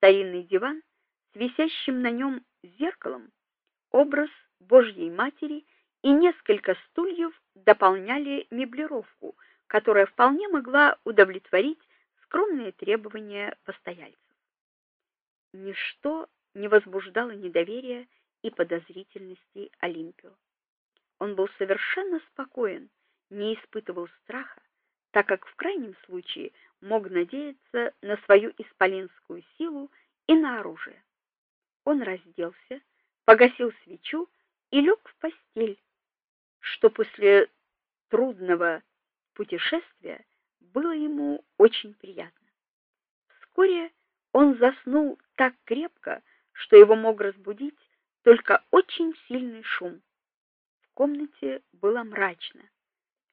старинный диван с висящим на нем зеркалом, образ Божьей Матери и несколько стульев дополняли меблировку, которая вполне могла удовлетворить скромные требования постояльцев. Ничто не возбуждало недоверия и подозрительности Олимпио. Он был совершенно спокоен, не испытывал страха, так как в крайнем случае мог надеяться на свою исполинскую силу и на оружие. Он разделся, погасил свечу и лег в постель, что после трудного путешествия было ему очень приятно. Вскоре он заснул так крепко, что его мог разбудить только очень сильный шум. В комнате было мрачно.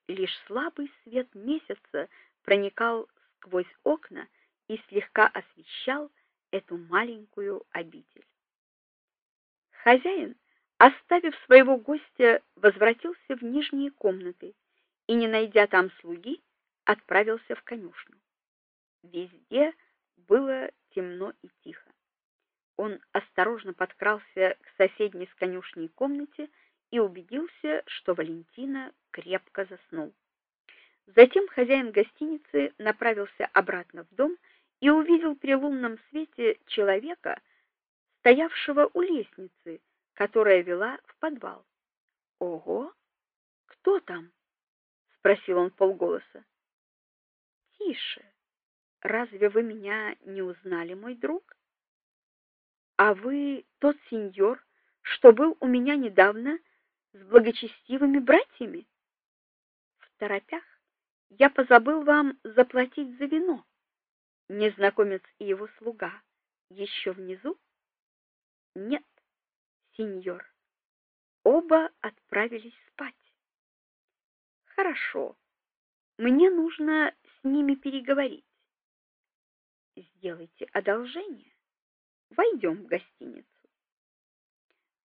Лишь слабый свет месяца проникал сквозь окна и слегка освещал эту маленькую обитель. Хозяин, оставив своего гостя, возвратился в нижние комнаты и, не найдя там слуги, отправился в конюшню. Везде было темно и тихо. Он осторожно подкрался к соседней с конюшней комнате и убедился, что Валентина крепко заснул. Затем хозяин гостиницы направился обратно в дом и увидел при лунном свете человека, стоявшего у лестницы, которая вела в подвал. "Ого! Кто там?" спросил он полголоса. "Тише. Разве вы меня не узнали, мой друг? А вы тот сеньор, что был у меня недавно с благочестивыми братьями? Торопях я позабыл вам заплатить за вино. Незнакомец и его слуга еще внизу? Нет, сеньор. Оба отправились спать. Хорошо. Мне нужно с ними переговорить. Сделайте одолжение. Войдем в гостиницу.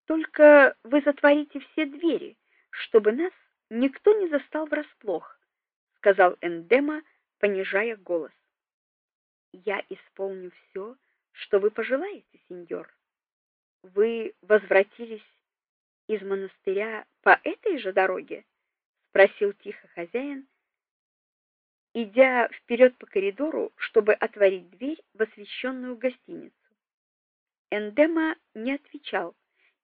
Только вы затворите все двери, чтобы нас никто не застал врасплох, сказал Эндема, понижая голос. Я исполню все, что вы пожелаете, сеньор. Вы возвратились из монастыря по этой же дороге? спросил тихо хозяин, идя вперед по коридору, чтобы отворить дверь в освещенную гостиницу. Эндема не отвечал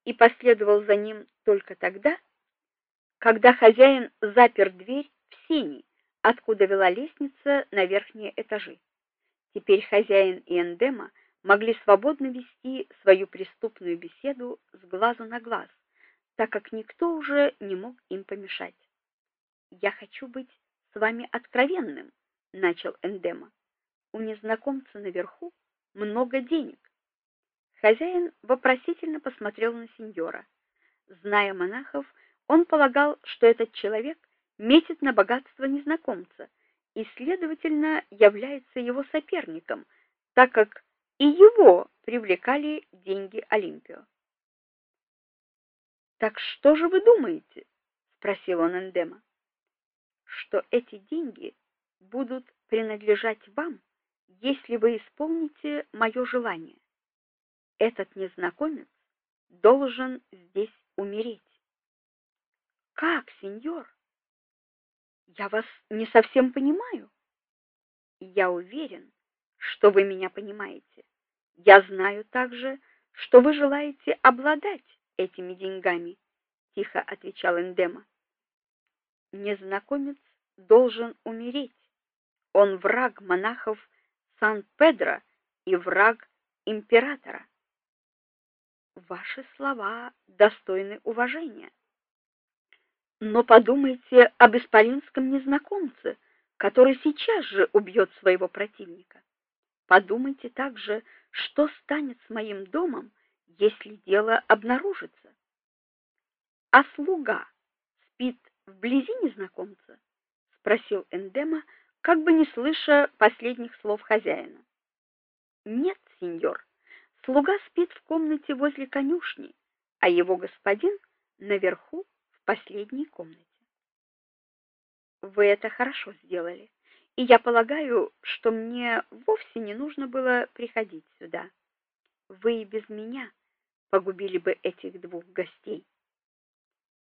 и последовал за ним только тогда, когда хозяин запер дверь в сени, откуда вела лестница на верхние этажи. Теперь хозяин и Эндема могли свободно вести свою преступную беседу с глазу на глаз, так как никто уже не мог им помешать. Я хочу быть с вами откровенным, начал Эндема. У незнакомца наверху много денег. Хозяин вопросительно посмотрел на сеньора. Зная монахов, он полагал, что этот человек метит на богатство незнакомца и, следовательно, является его соперником, так как и его привлекали деньги Олимпио. Так что же вы думаете? спросил он Эндема. Что эти деньги будут принадлежать вам, если вы исполните мое желание этот незнакомец должен здесь умереть. Как, сеньор? Я вас не совсем понимаю. Я уверен, что вы меня понимаете. Я знаю также, что вы желаете обладать этими деньгами, тихо отвечал Эндема. Незнакомец должен умереть. Он враг монахов Сан-Педро и враг императора. Ваши слова достойны уважения. Но подумайте об исполинском незнакомце, который сейчас же убьет своего противника. Подумайте также, что станет с моим домом, если дело обнаружится. А слуга спит вблизи незнакомца? спросил Эндема, как бы не слыша последних слов хозяина. Нет, сеньор, Слуга спит в комнате возле конюшни, а его господин наверху последней комнате. Вы это хорошо сделали, и я полагаю, что мне вовсе не нужно было приходить сюда. вы и без меня погубили бы этих двух гостей.